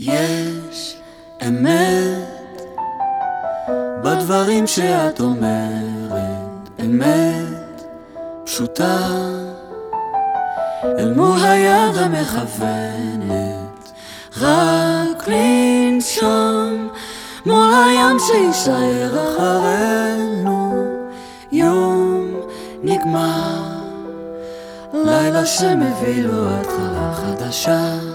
יש אמת בדברים שאת אומרת, אמת פשוטה אל מול היד המכוונת, רק לנשום מול הים שיישאר אחרינו, יום נגמר, לילה שמביא לו התחלה חדשה.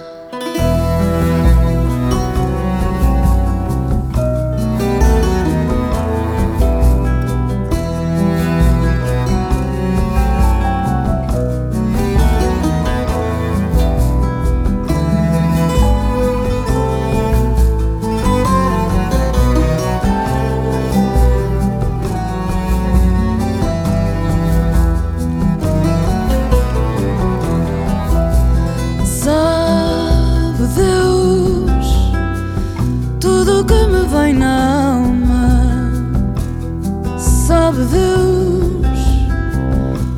Sabe Deus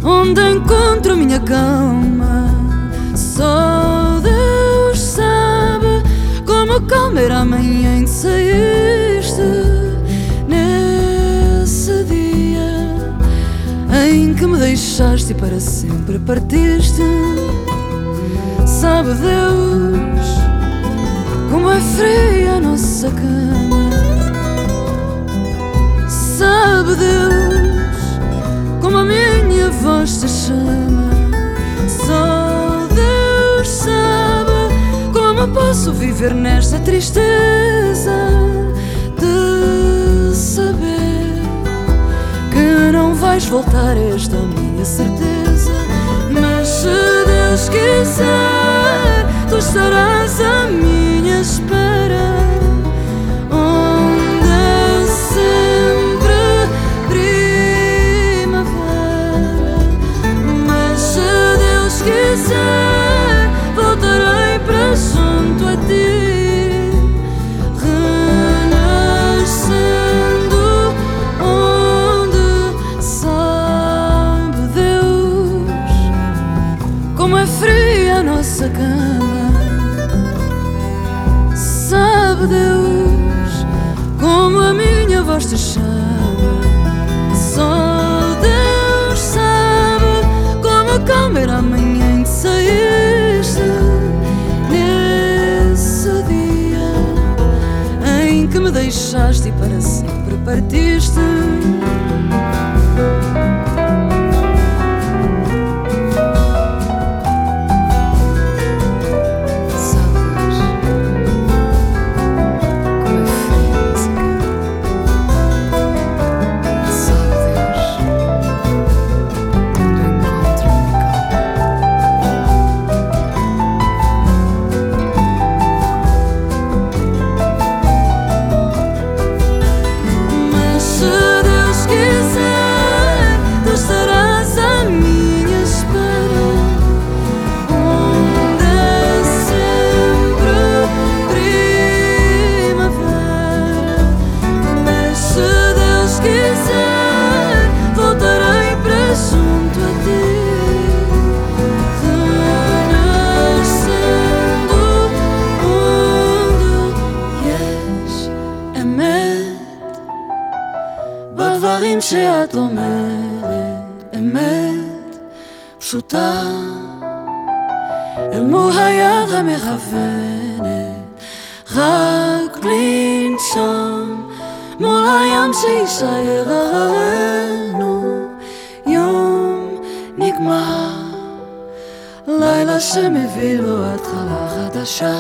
onde encontro minha cama. Só Deus sabe como comer amanhã em saíste nesse dia em que me deixaste e para sempre partiste. Sabe Deus como é fria a nossa cama. Deus como a minha voz te chama. Só Deus sabe como posso viver nesta tristeza de saber que não vais voltar. Esta minha certeza. Mas se Deus quiser, tu estarás a minha Deus como a minha voz te chama. Só Deus sabe como comer amanhã que saíste nesse dia em que me deixaste e para sempre partiste. בדברים שאת אומרת, אמת פשוטה אל מול היד המכוונת, רק לנשום מול הים שיישאר אחרינו, יום נגמר, לילה שמביא לו התחלה חדשה.